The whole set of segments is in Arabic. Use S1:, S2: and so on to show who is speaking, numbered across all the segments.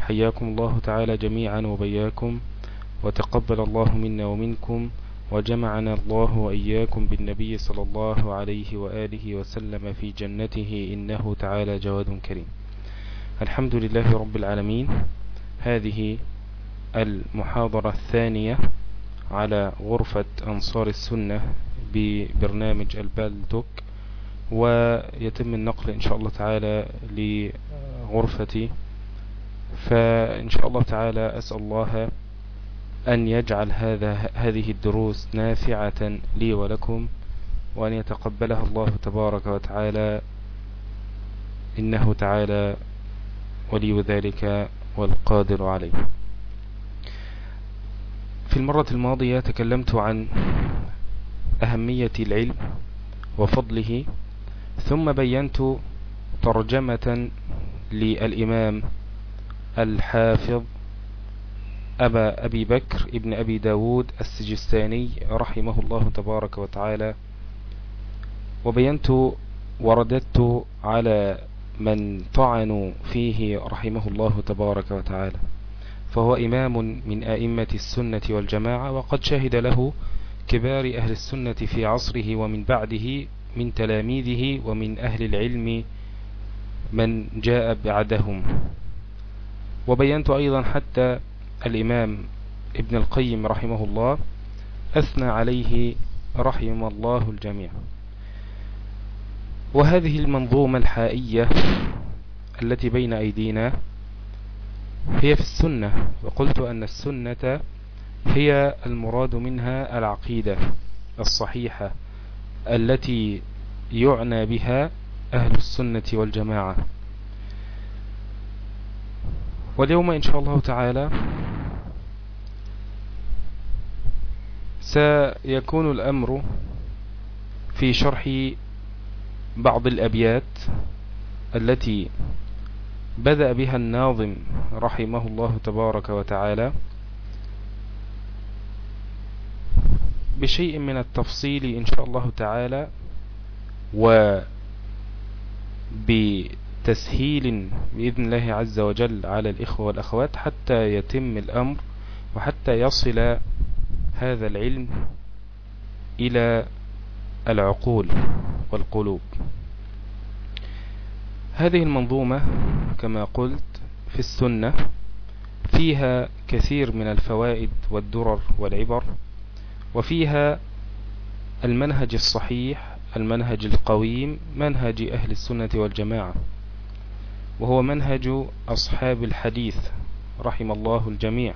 S1: حياكم الله تعالى جميعا وبياكم وتقبل الله منا ومنكم وجمعنا الله وإياكم بالنبي صلى الله عليه وآله وسلم في جنته إنه تعالى جواد كريم. الحمد لله رب العالمين. هذه المحاضرة الثانية على غرفة أنصار السنة ببرنامج البالتوك ويتم النقل إن شاء الله تعالى لغرفتي فإن شاء الله تعالى أسأل الله أن يجعل هذا هذه الدروس نافعة لي ولكم وأن يتقبلها الله تبارك وتعالى إنه تعالى ولي ذلك والقادر عليه. في المرة الماضية تكلمت عن أهمية العلم وفضله ثم بينت ترجمة للإمام الحافظ أبا أبي بكر ابن أبي داود السجستاني رحمه الله تبارك وتعالى وبينت ورددت على من طعنوا فيه رحمه الله تبارك وتعالى فهو إمام من آئمة السنة والجماعة وقد شهد له كبار أهل السنة في عصره ومن بعده من تلاميذه ومن أهل العلم من جاء بعدهم. وبينت أيضا حتى الإمام ابن القيم رحمه الله أثنى عليه رحم الله الجميع. وهذه المنظومة الحائية التي بين أيدينا هي في السنة وقلت أن السنة هي المراد منها العقيدة الصحيحة التي يعنى بها أهل السنة والجماعة. واليوم إن شاء الله تعالى سيكون الأمر في شرح بعض الأبيات التي بدأ بها الناظم رحمه الله تبارك وتعالى بشيء من التفصيل إن شاء الله تعالى وبتسهيل بإذن الله عز وجل على الإخوة والأخوات حتى يتم الأمر وحتى يصل هذا العلم إلى العقول والقلوب. هذه المنظومة كما قلت في السنة فيها كثير من الفوائد والدرر والعبر وفيها المنهج الصحيح المنهج القويم منهج أهل السنة والجماعة. وهو منهج أصحاب الحديث رحم الله الجميع.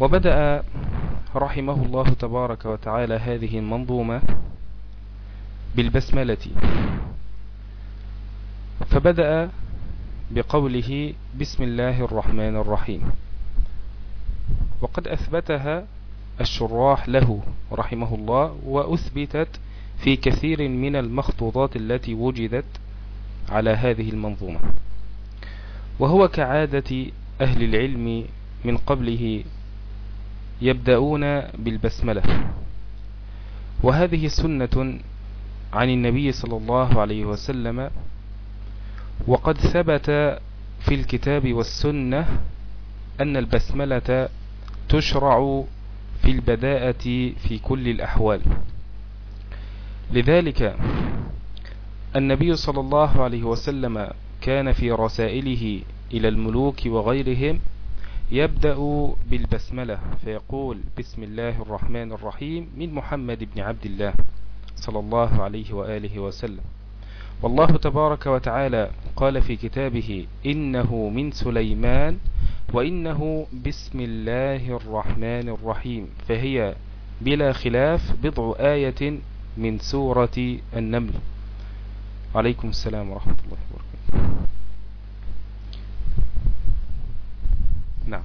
S1: وبدأ رحمه الله تبارك وتعالى هذه المنظومة بالبسملة. فبدأ بقوله بسم الله الرحمن الرحيم. وقد أثبتها الشراح له رحمه الله وأثبتت في كثير من المخطوطات التي وجدت على هذه المنظومة. وهو كعادة أهل العلم من قبله يبدأون بالبسملة. وهذه سنة عن النبي صلى الله عليه وسلم وقد ثبت في الكتاب والسنة أن البسملة تشرع في البداءة في كل الأحوال. لذلك النبي صلى الله عليه وسلم كان في رسائله إلى الملوك وغيرهم يبدأ بالبسملة فيقول بسم الله الرحمن الرحيم من محمد بن عبد الله صلى الله عليه وآله وسلم. والله تبارك وتعالى قال في كتابه إنه من سليمان وإنه بسم الله الرحمن الرحيم. فهي بلا خلاف بضع آية من سورة النمل. عليكم السلام ورحمة الله وبركاته. نعم.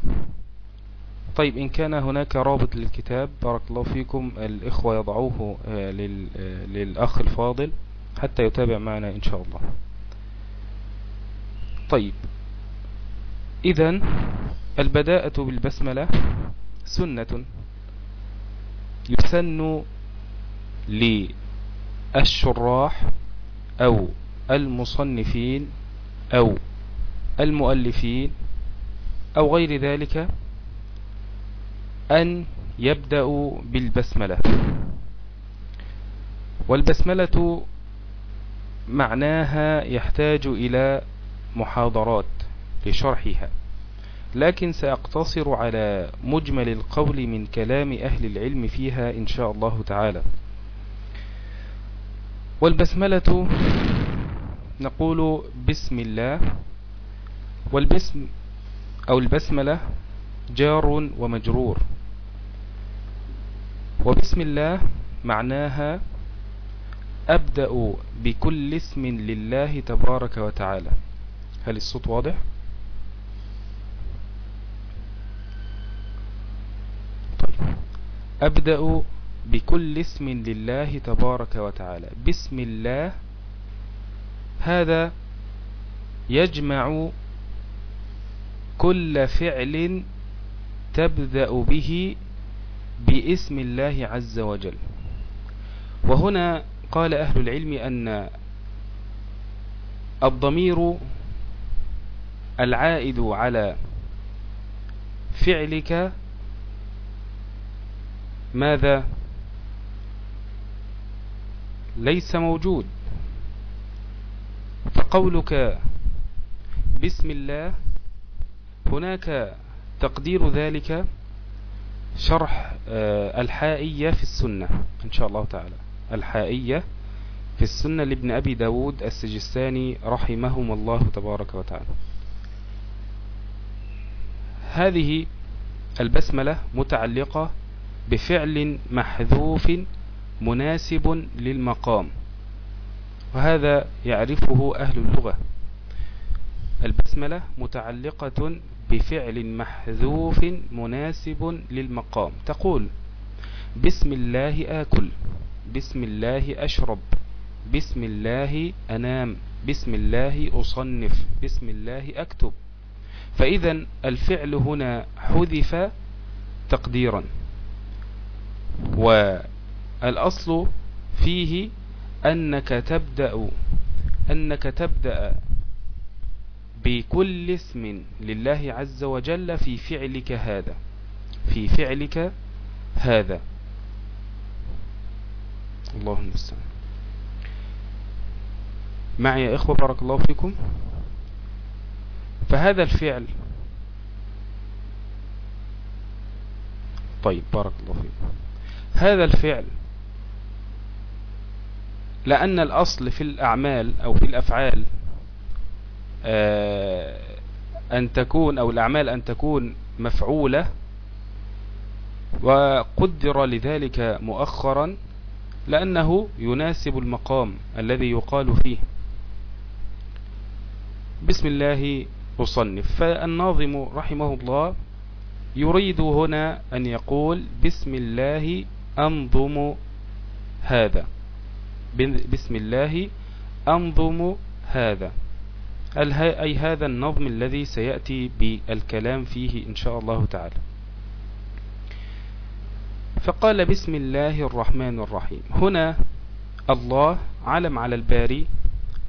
S1: طيب إن كان هناك رابط للكتاب بارك الله فيكم الإخوة يضعوه آه، آه، للأخ الفاضل حتى يتابع معنا إن شاء الله. طيب. إذا البداءة بالبسملة سنة. يسن للشراح أو المصنفين أو المؤلفين أو غير ذلك أن يبدأوا بالبسملة. والبسملة معناها يحتاج إلى محاضرات لشرحها لكن سأقتصر على مجمل القول من كلام أهل العلم فيها إن شاء الله تعالى. والبسملة نقول بسم الله والبسم أو البسملة جار ومجرور. وبسم الله معناها أبدأ بكل اسم لله تبارك وتعالى. هل الصوت واضح؟ طيب. أبدأ بكل اسم لله تبارك وتعالى. بسم الله. هذا يجمع كل فعل تبدأ به باسم الله عز وجل. وهنا قال أهل العلم أن الضمير العائد على فعلك ماذا؟ ليس موجود. فقولك بسم الله هناك تقدير ذلك شرح آه، الحائية في السنة إن شاء الله تعالى. الحائية في السنة لابن أبي داود السجستاني رحمهم الله تبارك وتعالى. هذه البسملة متعلقة بفعل محذوف مناسب للمقام. وهذا يعرفه أهل اللغة. البسملة متعلقة بفعل محذوف مناسب للمقام. تقول بسم الله آكل بسم الله أشرب بسم الله أنام بسم الله أصنف بسم الله أكتب. فإذا الفعل هنا حذف تقديرا. والأصل فيه أنك تبدأ أنك تبدأ بكل اسم لله عز وجل في فعلك هذا في فعلك هذا. الله المستعان. معي يا إخوة بارك الله فيكم. فهذا الفعل طيب بارك الله فيكم. هذا الفعل لأن الأصل في الأعمال أو في الأفعال آه، أن تكون أو الأعمال أن تكون مفعولة وقدر لذلك مؤخرا لأنه يناسب المقام الذي يقال فيه. بسم الله أصنف فالناظم رحمه الله يريد هنا أن يقول بسم الله أنظم هذا. بسم الله أنظم هذا. أي هذا النظم الذي سيأتي بالكلام فيه إن شاء الله تعالى. فقال بسم الله الرحمن الرحيم. هنا الله علم على الباري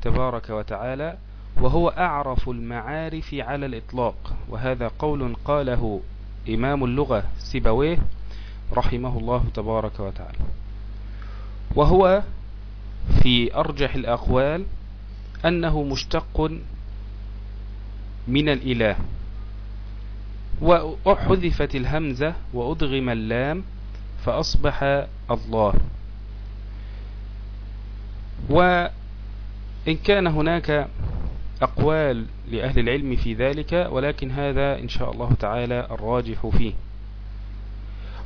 S1: تبارك وتعالى وهو أعرف المعارف على الإطلاق. وهذا قول قاله إمام اللغة سيبويه رحمه الله تبارك وتعالى. وهو في أرجح الأقوال أنه مشتق من الإله وحذفت الهمزة وأدغم اللام فأصبح الله. وإن كان هناك أقوال لأهل العلم في ذلك ولكن هذا إن شاء الله تعالى الراجح فيه.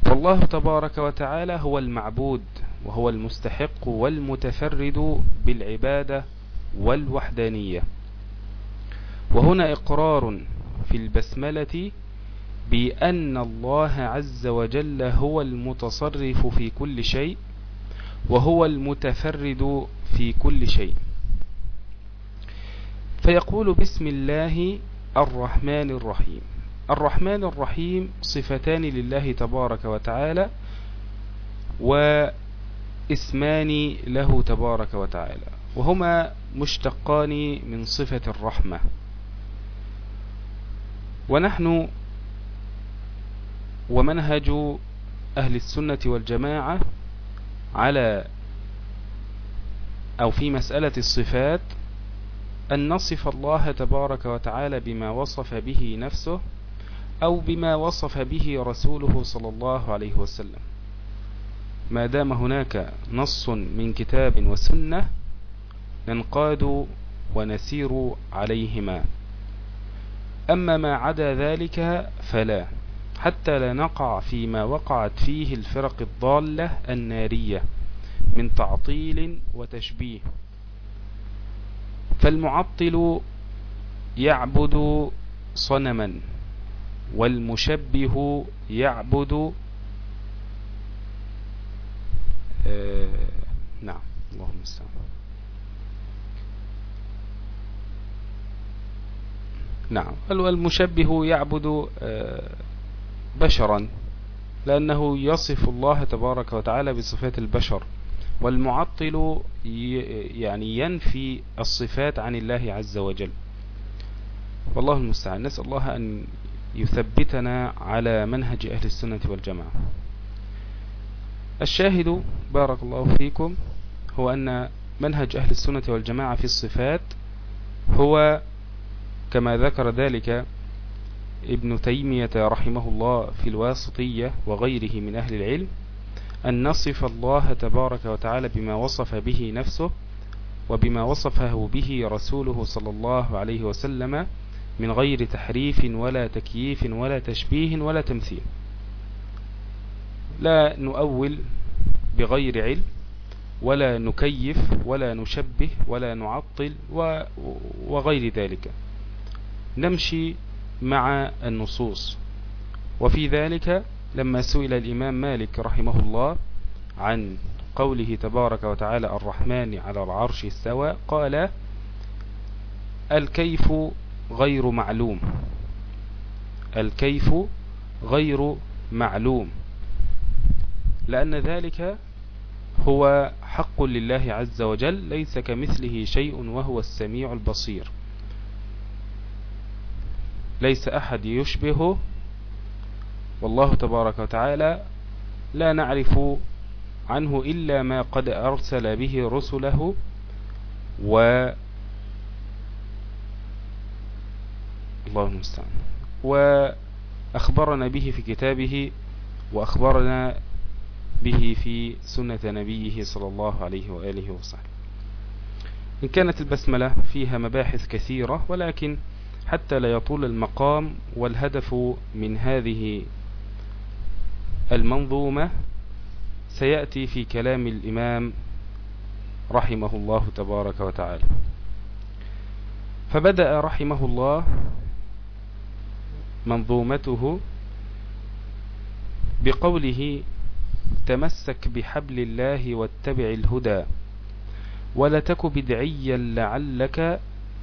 S1: فالله تبارك وتعالى هو المعبود وهو المستحق والمتفرد بالعبادة والوحدانية. وهنا إقرار في البسملة بأن الله عز وجل هو المتصرف في كل شيء وهو المتفرد في كل شيء. فيقول بسم الله الرحمن الرحيم. الرحمن الرحيم صفتان لله تبارك وتعالى واسمان له تبارك وتعالى وهما مشتقان من صفة الرحمة. ونحن ومنهج أهل السنة والجماعة على أو في مسألة الصفات أن نصف الله تبارك وتعالى بما وصف به نفسه أو بما وصف به رسوله صلى الله عليه وسلم. ما دام هناك نص من كتاب وسنة ننقاد ونسير عليهما. أما ما عدا ذلك فلا حتى لا نقع فيما وقعت فيه الفرق الضالة النارية من تعطيل وتشبيه. فالمعطل يعبد صنما والمشبه يعبد آه نعم اللهم السلام نعم المشبه يعبد آه بشرا لأنه يصف الله تبارك وتعالى بصفات البشر والمعطل يعني ينفي الصفات عن الله عز وجل. والله المستعان. نسأل الله أن يثبتنا على منهج أهل السنة والجماعة. الشاهد بارك الله فيكم هو أن منهج أهل السنة والجماعة في الصفات هو كما ذكر ذلك ابن تيمية رحمه الله في الواسطية وغيره من أهل العلم أن نصف الله تبارك وتعالى بما وصف به نفسه وبما وصفه به رسوله صلى الله عليه وسلم من غير تحريف ولا تكييف ولا تشبيه ولا تمثيل. لا نؤول بغير علم ولا نكيف ولا نشبه ولا نعطل وغير ذلك. نمشي مع النصوص. وفي ذلك لما سئل الإمام مالك رحمه الله عن قوله تبارك وتعالى الرحمن على العرش استوى قال الكيف غير معلوم. الكيف غير معلوم. لأن ذلك هو حق لله عز وجل ليس كمثله شيء وهو السميع البصير. ليس أحد يشبهه والله تبارك وتعالى لا نعرف عنه إلا ما قد أرسل به رسله و الله المستعان. وأخبرنا به في كتابه وأخبرنا به في سنة نبيه صلى الله عليه وآله وصحبه. إن كانت البسملة فيها مباحث كثيرة ولكن حتى لا يطول المقام والهدف من هذه المنظومة سيأتي في كلام الإمام رحمه الله تبارك وتعالى. فبدأ رحمه الله منظومته بقوله تمسك بحبل الله واتبع الهدى ولا تك بدعيا لعلك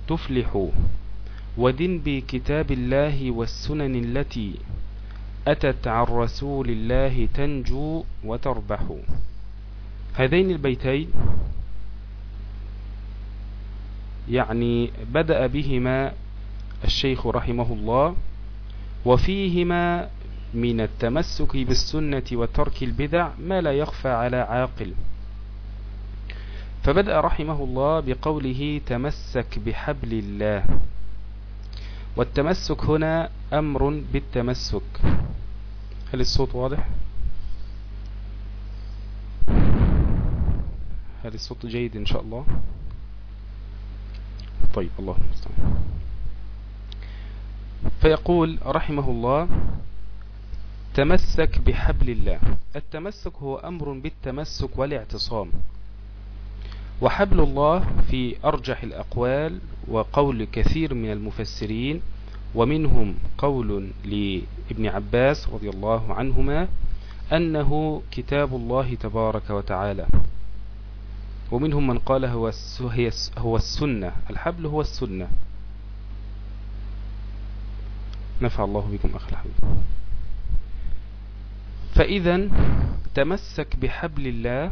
S1: تفلح ودن بكتاب الله والسنن التي أتت عن رسول الله تنجو وتربح. هذين البيتين يعني بدأ بهما الشيخ رحمه الله وفيهما من التمسك بالسنة وترك البدع ما لا يخفى على عاقل فبدأ رحمه الله بقوله تمسك بحبل الله والتمسك هنا أمر بالتمسك هل الصوت واضح؟ هل الصوت جيد إن شاء الله؟ طيب الله المستعان فيقول رحمه الله تمسك بحبل الله. التمسك هو أمر بالتمسك والاعتصام. وحبل الله في أرجح الأقوال وقول كثير من المفسرين ومنهم قول لابن عباس رضي الله عنهما أنه كتاب الله تبارك وتعالى. ومنهم من قال هو السنة. الحبل هو السنة. نفع الله بكم أخي الحبيب. فإذا تمسك بحبل الله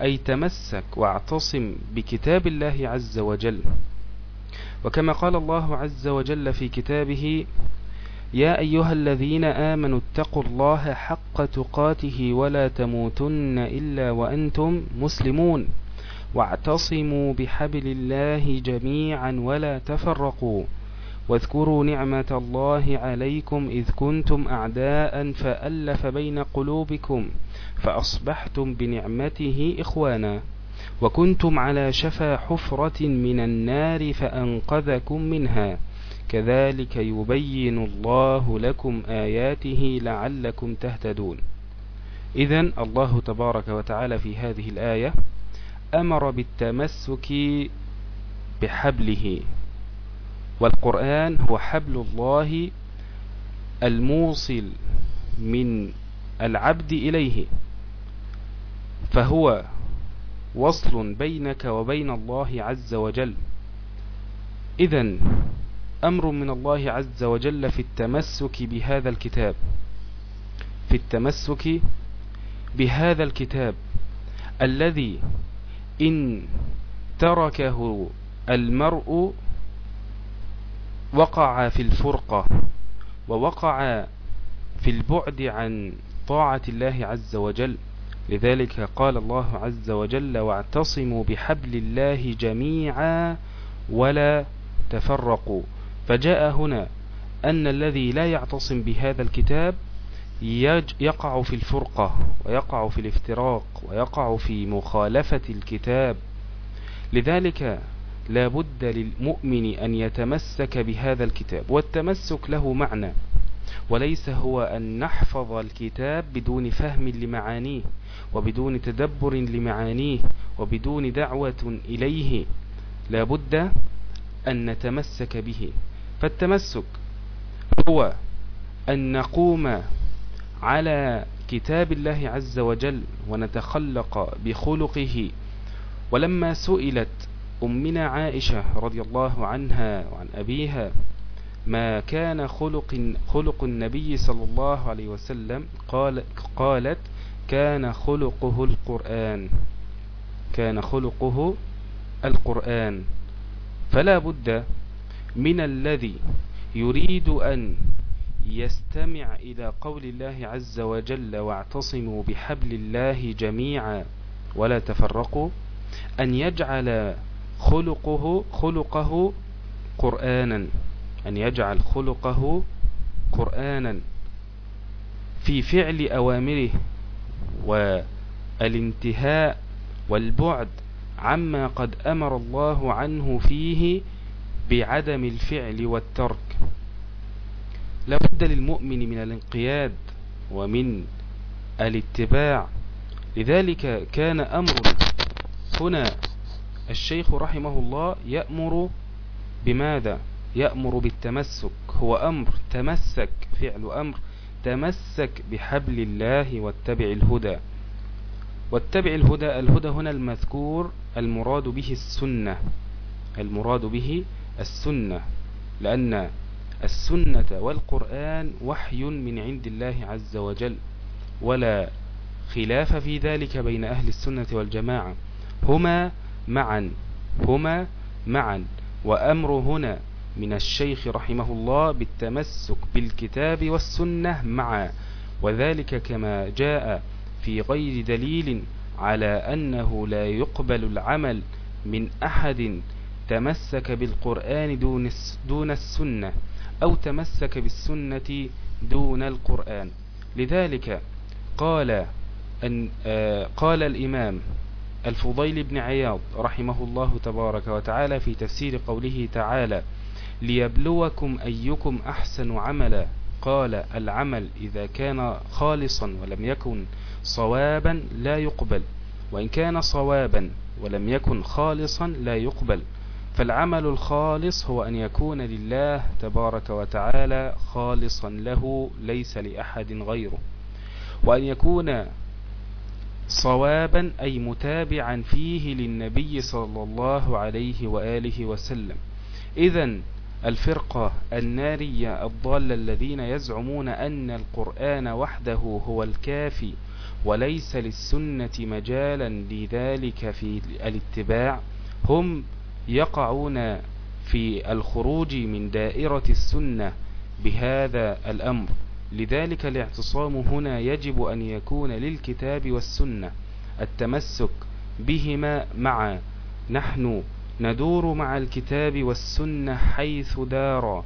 S1: أي تمسك واعتصم بكتاب الله عز وجل. وكما قال الله عز وجل في كتابه يا أيها الذين آمنوا اتقوا الله حق تقاته ولا تموتن إلا وأنتم مسلمون. واعتصموا بحبل الله جميعا ولا تفرقوا. واذكروا نعمة الله عليكم إذ كنتم أعداء فألف بين قلوبكم فأصبحتم بنعمته إخوانا وكنتم على شفا حفرة من النار فأنقذكم منها كذلك يبين الله لكم آياته لعلكم تهتدون إذا الله تبارك وتعالى في هذه الآية أمر بالتمسك بحبله والقرآن هو حبل الله الموصل من العبد إليه فهو وصل بينك وبين الله عز وجل. إذا أمر من الله عز وجل في التمسك بهذا الكتاب في التمسك بهذا الكتاب الذي إن تركه المرء وقع في الفرقة ووقع في البعد عن طاعة الله عز وجل. لذلك قال الله عز وجل واعتصموا بحبل الله جميعا ولا تفرقوا فجاء هنا أن الذي لا يعتصم بهذا الكتاب يقع في الفرقة ويقع في الافتراق ويقع في مخالفة الكتاب. لذلك لا بد للمؤمن أن يتمسك بهذا الكتاب والتمسك له معنى وليس هو أن نحفظ الكتاب بدون فهم لمعانيه وبدون تدبر لمعانيه وبدون دعوة إليه لا بد أن نتمسك به. فالتمسك هو أن نقوم على كتاب الله عز وجل ونتخلق بخلقه. ولما سئلت أمنا عائشة رضي الله عنها وعن أبيها ما كان خلق, خلق النبي صلى الله عليه وسلم قال قالت كان خلقه القرآن كان خلقه القرآن. فلا بد من الذي يريد أن يستمع إلى قول الله عز وجل واعتصموا بحبل الله جميعا ولا تفرقوا أن يجعل خلقه خلقه قرآنا أن يجعل خلقه قرآنا. في فعل أوامره والانتهاء والبعد عما قد أمر الله عنه فيه بعدم الفعل والترك. لابد للمؤمن من الانقياد ومن الاتباع. لذلك كان أمر هنا الشيخ رحمه الله يأمر بماذا؟ يأمر بالتمسك. هو أمر تمسك فعل أمر. تمسك بحبل الله واتبع الهدى. واتبع الهدى الهدى هنا المذكور المراد به السنة. المراد به السنة. لأن السنة والقرآن وحي من عند الله عز وجل. ولا خلاف في ذلك بين أهل السنة والجماعة. هما معا. هما معا. وأمر هنا من الشيخ رحمه الله بالتمسك بالكتاب والسنة معا. وذلك كما جاء في غير دليل على أنه لا يقبل العمل من أحد تمسك بالقرآن دون السنة أو تمسك بالسنة دون القرآن. لذلك قال أن آه قال الإمام الفضيل بن عياض رحمه الله تبارك وتعالى في تفسير قوله تعالى ليبلوكم أيكم أحسن عملا قال العمل إذا كان خالصا ولم يكن صوابا لا يقبل وإن كان صوابا ولم يكن خالصا لا يقبل. فالعمل الخالص هو أن يكون لله تبارك وتعالى خالصا له ليس لأحد غيره. وأن يكون صوابا أي متابعا فيه للنبي صلى الله عليه وآله وسلم. إذا الفرقة النارية الضالة الذين يزعمون أن القرآن وحده هو الكافي وليس للسنة مجالا لذلك في الاتباع هم يقعون في الخروج من دائرة السنة بهذا الأمر. لذلك الاعتصام هنا يجب أن يكون للكتاب والسنة التمسك بهما معا. نحن ندور مع الكتاب والسنة حيث دارا.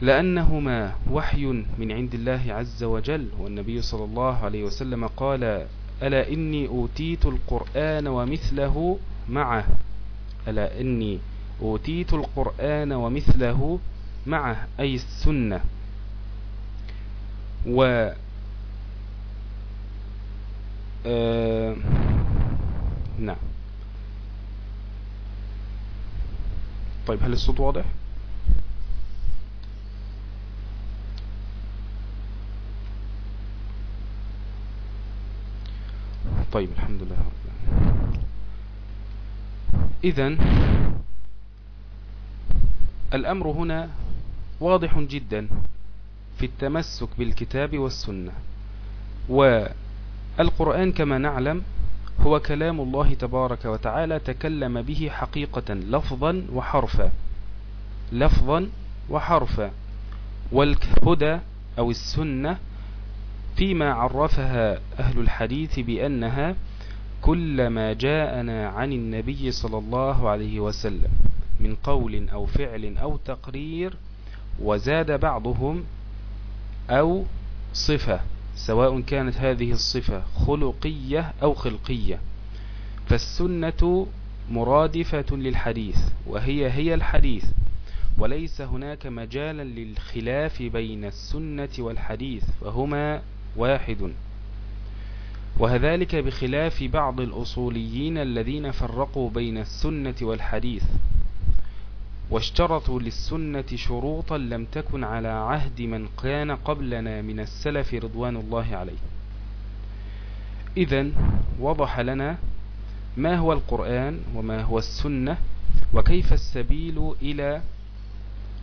S1: لأنهما وحي من عند الله عز وجل. والنبي صلى الله عليه وسلم قال ألا إني أوتيت القرآن ومثله معه. ألا إني أوتيت القرآن ومثله معه أي السنة. و آه نعم. طيب هل الصوت واضح؟ طيب الحمد لله إذن الأمر هنا واضح جدا. في التمسك بالكتاب والسنة. والقرآن كما نعلم هو كلام الله تبارك وتعالى تكلم به حقيقة لفظا وحرفا. لفظا وحرفا. والهدى أو السنة فيما عرفها أهل الحديث بأنها كل ما جاءنا عن النبي صلى الله عليه وسلم من قول أو فعل أو تقرير وزاد بعضهم أو صفة سواء كانت هذه الصفة خلقية أو خلقية. فالسنة مرادفة للحديث وهي هي الحديث وليس هناك مجالا للخلاف بين السنة والحديث فهما واحد. وهذلك بخلاف بعض الأصوليين الذين فرقوا بين السنة والحديث. واشترطوا للسنة شروطا لم تكن على عهد من كان قبلنا من السلف رضوان الله عليه. إذا وضح لنا ما هو القرآن وما هو السنة وكيف السبيل إلى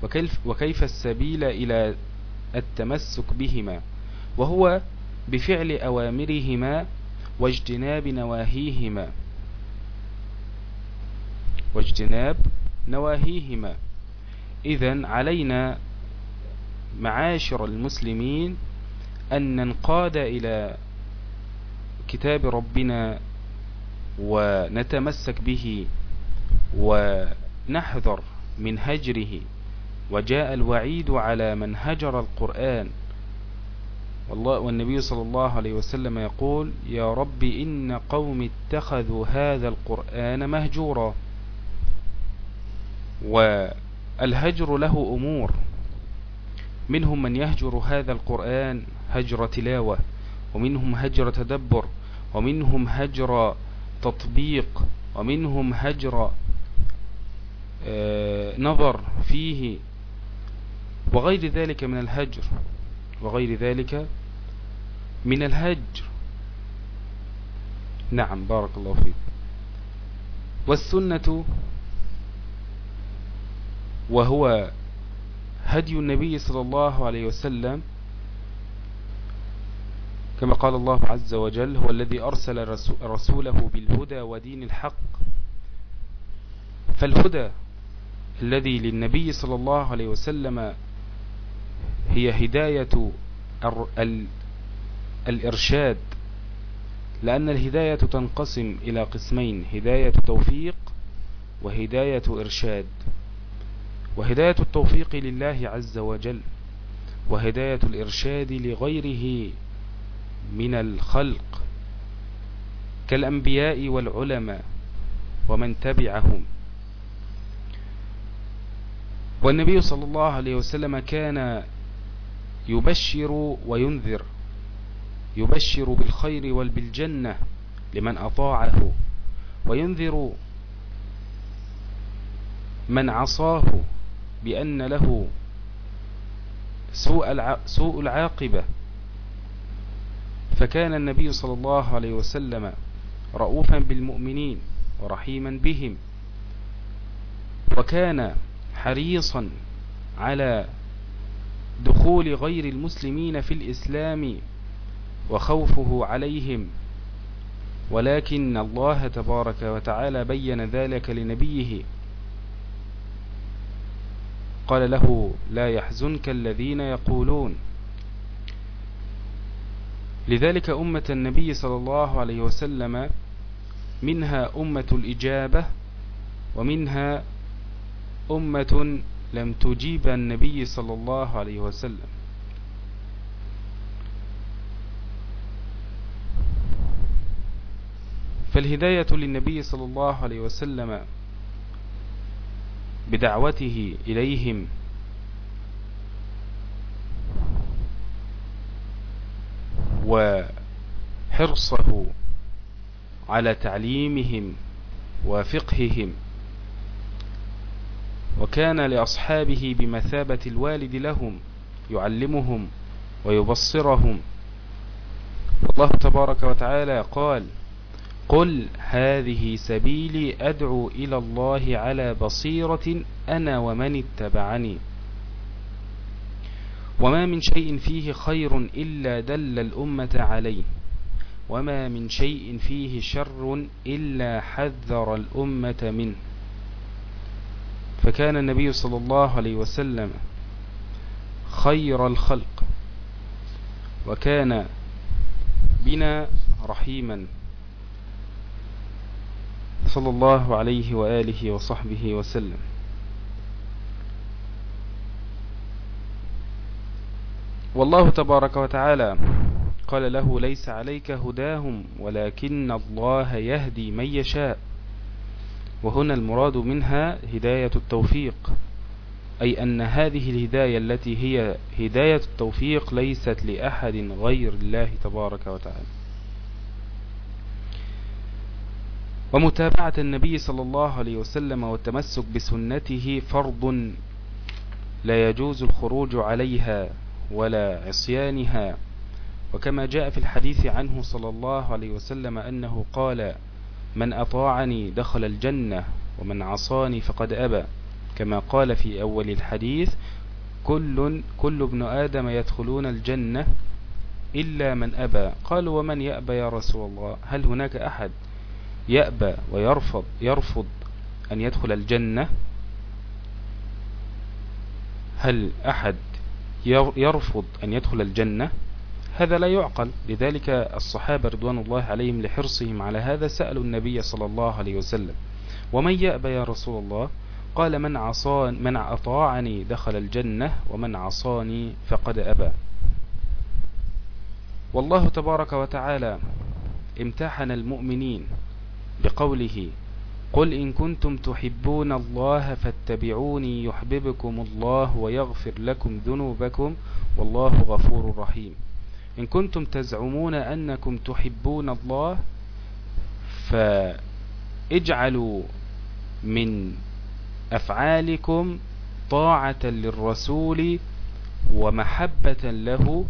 S1: وكيف, وكيف السبيل إلى التمسك بهما وهو بفعل أوامرهما واجتناب نواهيهما. واجتناب نواهيهما. إذا علينا معاشر المسلمين أن ننقاد إلى كتاب ربنا ونتمسك به ونحذر من هجره. وجاء الوعيد على من هجر القرآن. والله والنبي صلى الله عليه وسلم يقول يا رب إن قوم اتخذوا هذا القرآن مهجورا. والهجر له أمور. منهم من يهجر هذا القرآن هجر تلاوة ومنهم هجر تدبر ومنهم هجر تطبيق ومنهم هجر آه، نظر فيه وغير ذلك من الهجر وغير ذلك من الهجر. نعم بارك الله فيك. والسنة وهو هدي النبي صلى الله عليه وسلم كما قال الله عز وجل هو الذي أرسل رسوله بالهدى ودين الحق. فالهدى الذي للنبي صلى الله عليه وسلم هي هداية الإرشاد لأن الهداية تنقسم إلى قسمين هداية توفيق وهداية إرشاد. وهداية التوفيق لله عز وجل وهداية الإرشاد لغيره من الخلق كالأنبياء والعلماء ومن تبعهم. والنبي صلى الله عليه وسلم كان يبشر وينذر يبشر بالخير والبالجنة لمن أطاعه وينذر من عصاه بأن له سوء العاقبة. فكان النبي صلى الله عليه وسلم رؤوفا بالمؤمنين ورحيما بهم. وكان حريصا على دخول غير المسلمين في الإسلام وخوفه عليهم. ولكن الله تبارك وتعالى بين ذلك لنبيه قال له لا يحزنك الذين يقولون. لذلك أمة النبي صلى الله عليه وسلم منها أمة الإجابة ومنها أمة لم تجيب النبي صلى الله عليه وسلم. فالهداية للنبي صلى الله عليه وسلم بدعوته إليهم. وحرصه على تعليمهم وفقههم. وكان لأصحابه بمثابة الوالد لهم يعلمهم ويبصرهم. الله تبارك وتعالى قال قل هذه سبيلي أدعو إلى الله على بصيرة أنا ومن اتبعني. وما من شيء فيه خير إلا دل الأمة عليه. وما من شيء فيه شر إلا حذر الأمة منه. فكان النبي صلى الله عليه وسلم خير الخلق. وكان بنا رحيما. صلى الله عليه وآله وصحبه وسلم. والله تبارك وتعالى قال له ليس عليك هداهم ولكن الله يهدي من يشاء. وهنا المراد منها هداية التوفيق أي أن هذه الهداية التي هي هداية التوفيق ليست لأحد غير الله تبارك وتعالى. ومتابعة النبي صلى الله عليه وسلم والتمسك بسنته فرض لا يجوز الخروج عليها ولا عصيانها. وكما جاء في الحديث عنه صلى الله عليه وسلم أنه قال من أطاعني دخل الجنة ومن عصاني فقد أبى. كما قال في أول الحديث كل, كل ابن آدم يدخلون الجنة إلا من أبى. قالوا ومن يأبى يا رسول الله؟ هل هناك أحد؟ يأبى ويرفض يرفض أن يدخل الجنة. هل أحد يرفض أن يدخل الجنة؟ هذا لا يعقل. لذلك الصحابة رضوان الله عليهم لحرصهم على هذا سألوا النبي صلى الله عليه وسلم ومن يأبى يا رسول الله؟ قال من عصان من أطاعني دخل الجنة ومن عصاني فقد أبى. والله تبارك وتعالى امتحن المؤمنين بقوله قل إن كنتم تحبون الله فاتبعوني يحببكم الله ويغفر لكم ذنوبكم والله غفور رحيم. إن كنتم تزعمون أنكم تحبون الله فاجعلوا من أفعالكم طاعة للرسول ومحبة له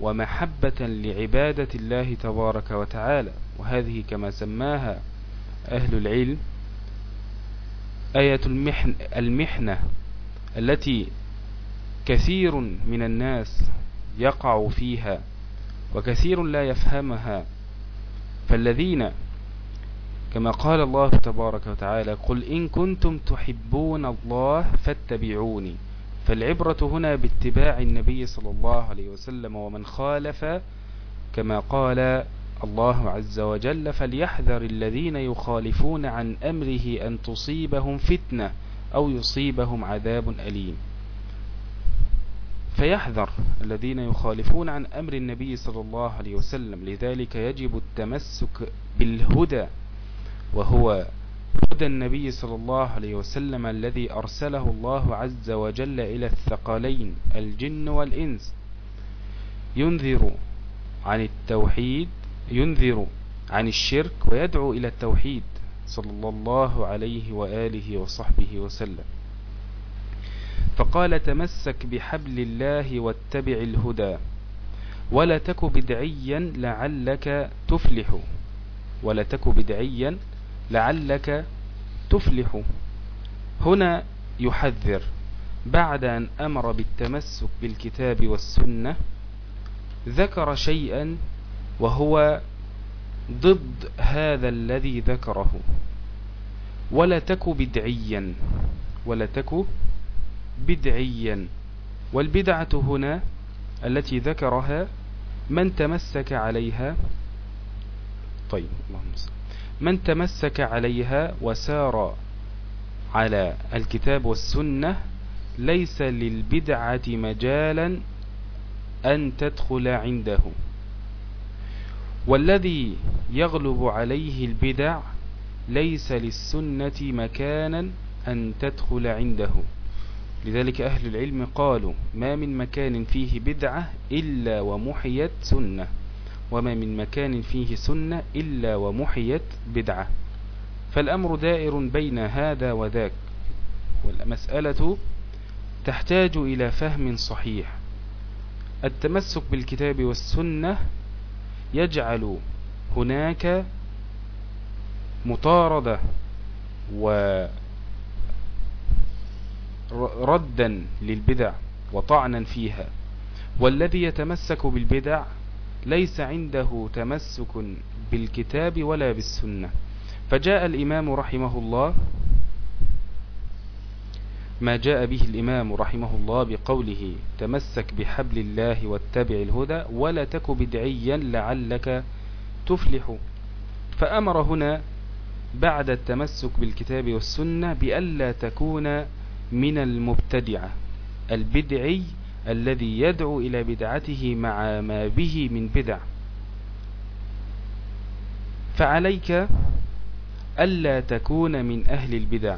S1: ومحبة لعبادة الله تبارك وتعالى. وهذه كما سماها أهل العلم آية المحن المحنة التي كثير من الناس يقع فيها وكثير لا يفهمها فالذين كما قال الله تبارك وتعالى قل إن كنتم تحبون الله فاتبعوني فالعبرة هنا باتباع النبي صلى الله عليه وسلم ومن خالف كما قال الله عز وجل فليحذر الذين يخالفون عن أمره أن تصيبهم فتنة أو يصيبهم عذاب أليم. فيحذر الذين يخالفون عن أمر النبي صلى الله عليه وسلم. لذلك يجب التمسك بالهدى وهو هدى النبي صلى الله عليه وسلم الذي أرسله الله عز وجل إلى الثقلين الجن والإنس. ينذر عن التوحيد ينذر عن الشرك ويدعو إلى التوحيد صلى الله عليه وآله وصحبه وسلم. فقال تمسك بحبل الله واتبع الهدى ولا تك بدعيا لعلك تفلح ولا تك بدعيا لعلك تفلح. هنا يحذر بعد أن أمر بالتمسك بالكتاب والسنة ذكر شيئا وهو ضد هذا الذي ذكره. ولا تك بدعيا ولا تك بدعيا. والبدعة هنا التي ذكرها من تمسك عليها طيب اللهم من تمسك عليها وسار على الكتاب والسنة ليس للبدعة مجالا أن تدخل عنده. والذي يغلب عليه البدع ليس للسنة مكانا أن تدخل عنده. لذلك أهل العلم قالوا ما من مكان فيه بدعة إلا ومحيت سنة وما من مكان فيه سنة إلا ومحيت بدعة. فالأمر دائر بين هذا وذاك والمسألة تحتاج إلى فهم صحيح. التمسك بالكتاب والسنة يجعل هناك مطاردة وردا للبدع وطعنا فيها. والذي يتمسك بالبدع ليس عنده تمسك بالكتاب ولا بالسنة. فجاء الإمام رحمه الله ما جاء به الإمام رحمه الله بقوله تمسك بحبل الله واتبع الهدى ولا تك بدعيا لعلك تفلح فأمر هنا بعد التمسك بالكتاب والسنة بألا تكون من المبتدعة البدعي الذي يدعو إلى بدعته مع ما به من بدع. فعليك ألا تكون من أهل البدع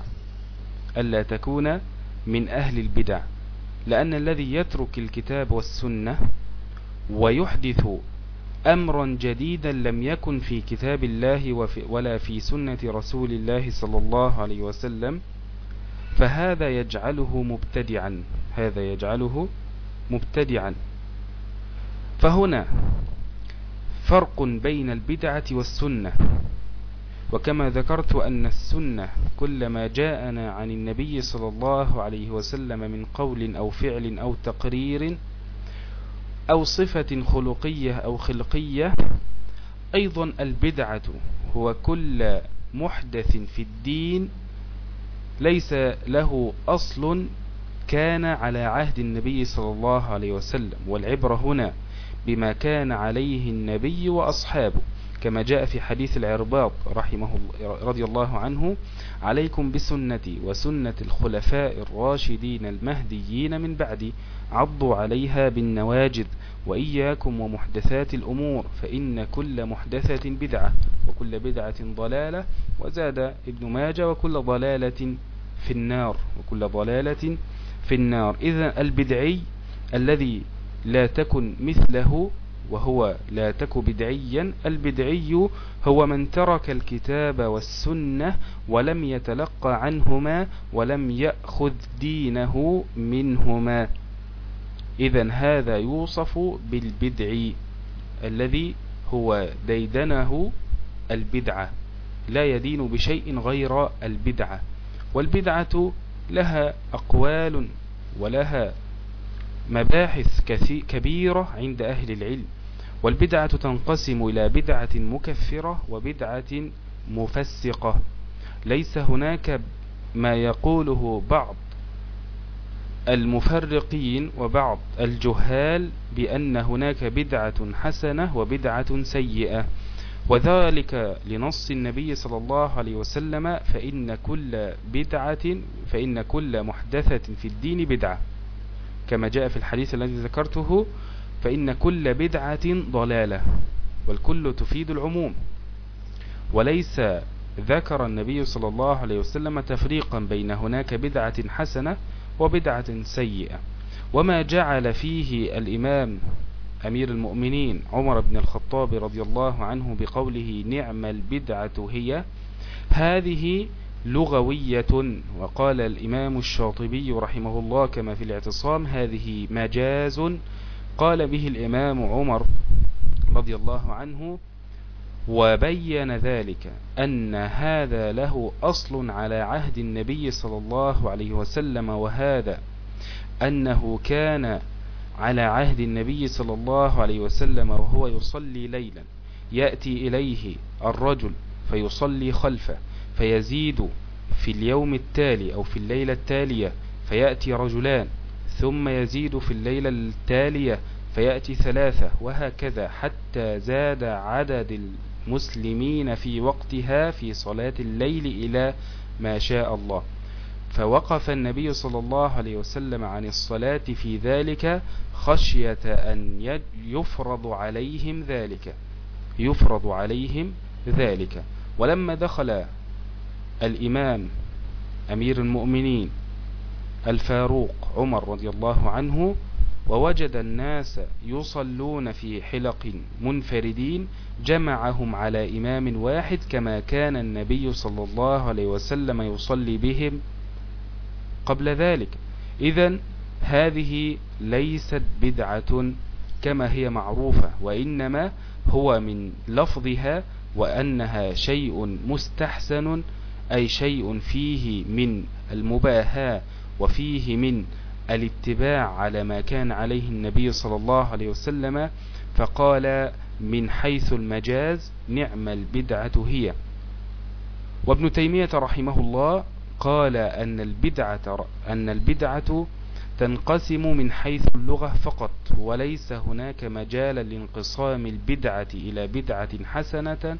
S1: ألا تكون من أهل البدع لأن الذي يترك الكتاب والسنة ويحدث أمرا جديدا لم يكن في كتاب الله ولا في سنة رسول الله صلى الله عليه وسلم فهذا يجعله مبتدعا هذا يجعله مبتدعا. فهنا فرق بين البدعة والسنة. وكما ذكرت أن السنة كلما جاءنا عن النبي صلى الله عليه وسلم من قول أو فعل أو تقرير أو صفة خلقية أو خلقية أيضا البدعة هو كل محدث في الدين ليس له أصل كان على عهد النبي صلى الله عليه وسلم والعبرة هنا بما كان عليه النبي وأصحابه. كما جاء في حديث العرباط رحمه رضي الله عنه عليكم بسنتي وسنة الخلفاء الراشدين المهديين من بعدي عضوا عليها بالنواجذ وإياكم ومحدثات الأمور فإن كل محدثة بدعة وكل بدعة ضلالة وزاد ابن ماجة وكل ضلالة في النار وكل ضلالة في النار. إذا البدعي الذي لا تكن مثله وهو لا تك بدعيا البدعي هو من ترك الكتاب والسنة ولم يتلقى عنهما ولم يأخذ دينه منهما. إذا هذا يوصف بالبدع الذي هو ديدنه البدعة. لا يدين بشيء غير البدعة. والبدعة لها أقوال ولها مباحث كبيرة عند أهل العلم والبدعة تنقسم إلى بدعة مكفرة وبدعة مفسقة. ليس هناك ما يقوله بعض المفرقين وبعض الجهال بأن هناك بدعة حسنة وبدعة سيئة. وذلك لنص النبي صلى الله عليه وسلم فإن كل بدعة فإن كل محدثة في الدين بدعة. كما جاء في الحديث الذي ذكرته فإن كل بدعة ضلالة والكل تفيد العموم. وليس ذكر النبي صلى الله عليه وسلم تفريقا بين هناك بدعة حسنة وبدعة سيئة. وما جعل فيه الإمام أمير المؤمنين عمر بن الخطاب رضي الله عنه بقوله نعم البدعة هي هذه لغوية وقال الإمام الشاطبي رحمه الله كما في الاعتصام هذه مجاز. قال به الإمام عمر رضي الله عنه وبين ذلك أن هذا له أصل على عهد النبي صلى الله عليه وسلم وهذا أنه كان على عهد النبي صلى الله عليه وسلم وهو يصلي ليلا يأتي إليه الرجل فيصلي خلفه. فيزيد في اليوم التالي أو في الليلة التالية فيأتي رجلان ثم يزيد في الليلة التالية فيأتي ثلاثة وهكذا حتى زاد عدد المسلمين في وقتها في صلاة الليل إلى ما شاء الله. فوقف النبي صلى الله عليه وسلم عن الصلاة في ذلك خشية أن يفرض عليهم ذلك يفرض عليهم ذلك. ولما دخل الإمام أمير المؤمنين الفاروق عمر رضي الله عنه ووجد الناس يصلون في حلق منفردين جمعهم على إمام واحد كما كان النبي صلى الله عليه وسلم يصلي بهم قبل ذلك. إذا هذه ليست بدعة كما هي معروفة وإنما هو من لفظها وأنها شيء مستحسن أي شيء فيه من المباهاة وفيه من الاتباع على ما كان عليه النبي صلى الله عليه وسلم فقال من حيث المجاز نعم البدعة هي. وابن تيمية رحمه الله قال أن البدعة, أن البدعة تنقسم من حيث اللغة فقط وليس هناك مجال لانقسام البدعة إلى بدعة حسنة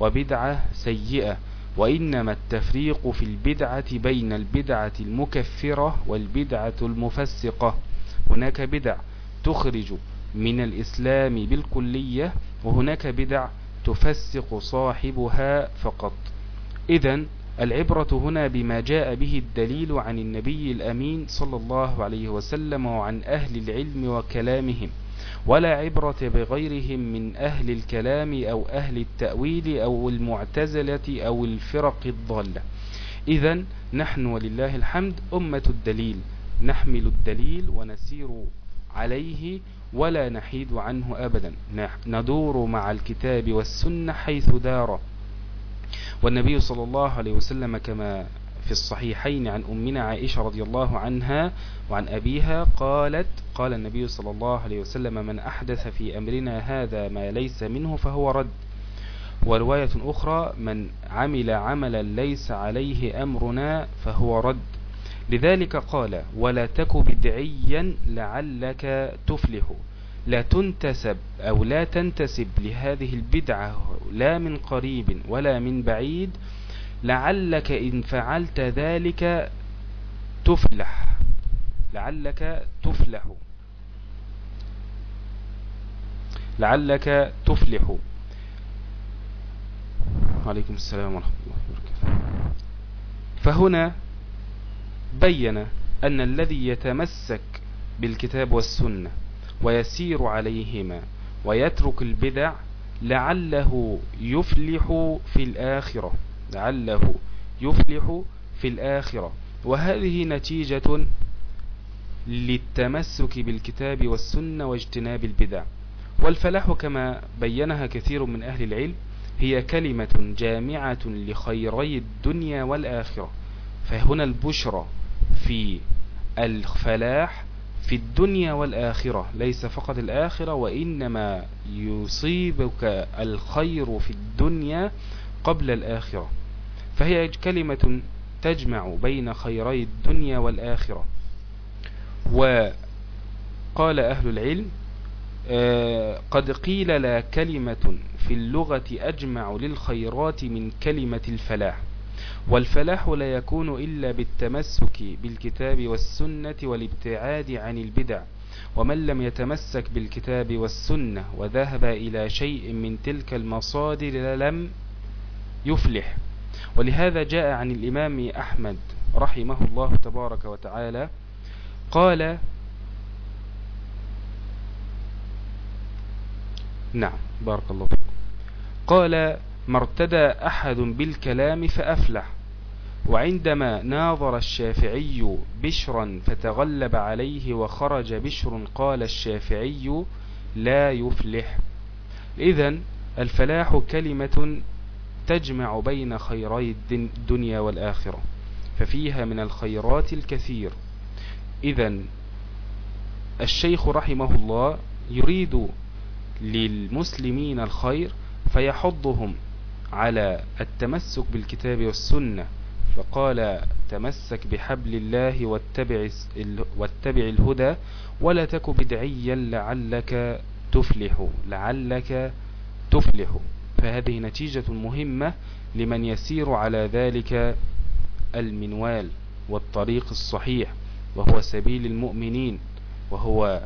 S1: وبدعة سيئة. وإنما التفريق في البدعة بين البدعة المكفرة والبدعة المفسقة. هناك بدع تخرج من الإسلام بالكلية وهناك بدع تفسق صاحبها فقط. إذا العبرة هنا بما جاء به الدليل عن النبي الأمين صلى الله عليه وسلم وعن أهل العلم وكلامهم. ولا عبرة بغيرهم من أهل الكلام أو أهل التأويل أو المعتزلة أو الفرق الضالة. إذا نحن ولله الحمد أمة الدليل. نحمل الدليل ونسير عليه ولا نحيد عنه أبدا. ندور مع الكتاب والسنة حيث دار. والنبي صلى الله عليه وسلم كما في الصحيحين عن أمنا عائشة رضي الله عنها وعن أبيها قالت قال النبي صلى الله عليه وسلم من أحدث في أمرنا هذا ما ليس منه فهو رد. ورواية أخرى من عمل عملا ليس عليه أمرنا فهو رد. لذلك قال ولا تك بدعيا لعلك تفلح. لا تنتسب أو لا تنتسب لهذه البدعة لا من قريب ولا من بعيد لعلك إن فعلت ذلك تفلح. لعلك تفلح. لعلك تفلح. عليكم السلام ورحمة الله وبركاته. فهنا بين أن الذي يتمسك بالكتاب والسنة ويسير عليهما ويترك البدع لعله يفلح في الآخرة. لعله يفلح في الآخرة. وهذه نتيجة للتمسك بالكتاب والسنة واجتناب البدع. والفلاح كما بينها كثير من أهل العلم هي كلمة جامعة لخيري الدنيا والآخرة. فهنا البشرى في الفلاح في الدنيا والآخرة ليس فقط الآخرة وإنما يصيبك الخير في الدنيا قبل الآخرة. فهي كلمة تجمع بين خيري الدنيا والآخرة. وقال أهل العلم آه، قد قيل لا كلمة في اللغة أجمع للخيرات من كلمة الفلاح والفلاح لا يكون إلا بالتمسك بالكتاب والسنة والابتعاد عن البدع ومن لم يتمسك بالكتاب والسنة وذهب إلى شيء من تلك المصادر لم يفلح. ولهذا جاء عن الإمام أحمد رحمه الله تبارك وتعالى قال نعم بارك الله فيكم قال ما ارتدى أحد بالكلام فأفلح وعندما ناظر الشافعي بشرا فتغلب عليه وخرج بشر قال الشافعي لا يفلح. إذا الفلاح كلمة تجمع بين خيري الدنيا والآخرة ففيها من الخيرات الكثير. إذا الشيخ رحمه الله يريد للمسلمين الخير فيحضهم على التمسك بالكتاب والسنة. فقال تمسك بحبل الله واتبع, واتبع الهدى ولا تك بدعيا لعلك تفلح لعلك تفلح. فهذه نتيجة مهمة لمن يسير على ذلك المنوال والطريق الصحيح وهو سبيل المؤمنين وهو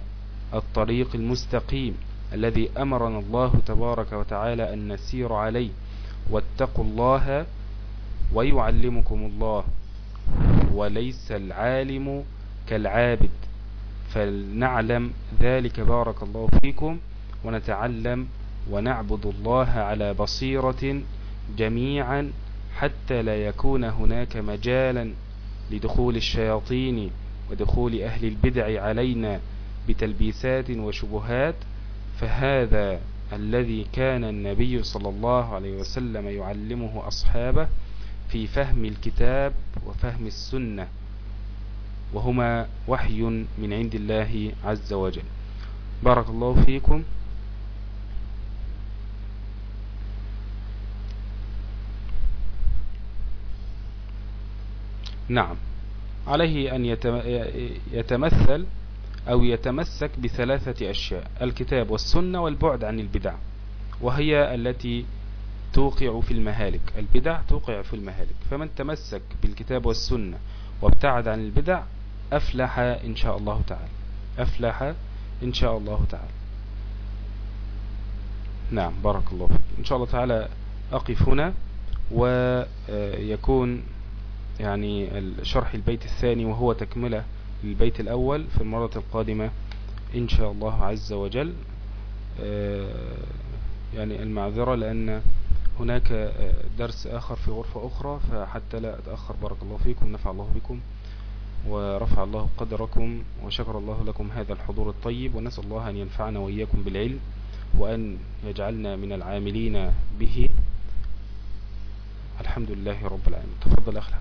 S1: الطريق المستقيم الذي أمرنا الله تبارك وتعالى أن نسير عليه. واتقوا الله ويعلمكم الله وليس العالم كالعابد. فلنعلم ذلك. بارك الله فيكم ونتعلم ونعبد الله على بصيرة جميعا حتى لا يكون هناك مجالا لدخول الشياطين ودخول أهل البدع علينا بتلبيسات وشبهات فهذا الذي كان النبي صلى الله عليه وسلم يعلمه أصحابه في فهم الكتاب وفهم السنة وهما وحي من عند الله عز وجل. بارك الله فيكم. نعم. عليه أن يتمثل أو يتمسك بثلاثة أشياء الكتاب والسنة والبعد عن البدع وهي التي توقع في المهالك البدع توقع في المهالك. فمن تمسك بالكتاب والسنة وابتعد عن البدع أفلح إن شاء الله تعالى. أفلح إن شاء الله تعالى. نعم بارك الله فيك. إن شاء الله تعالى أقف هنا ويكون يعني شرح البيت الثاني وهو تكملة للبيت الأول في المرة القادمة إن شاء الله عز وجل. آه، يعني المعذرة لأن هناك آه، درس آخر في غرفة أخرى فحتى لا أتأخر بارك الله فيكم نفع الله بكم ورفع الله قدركم وشكر الله لكم هذا الحضور الطيب ونسأل الله أن ينفعنا وإياكم بالعلم وأن يجعلنا من العاملين به. الحمد لله رب العالمين. تفضل أخلا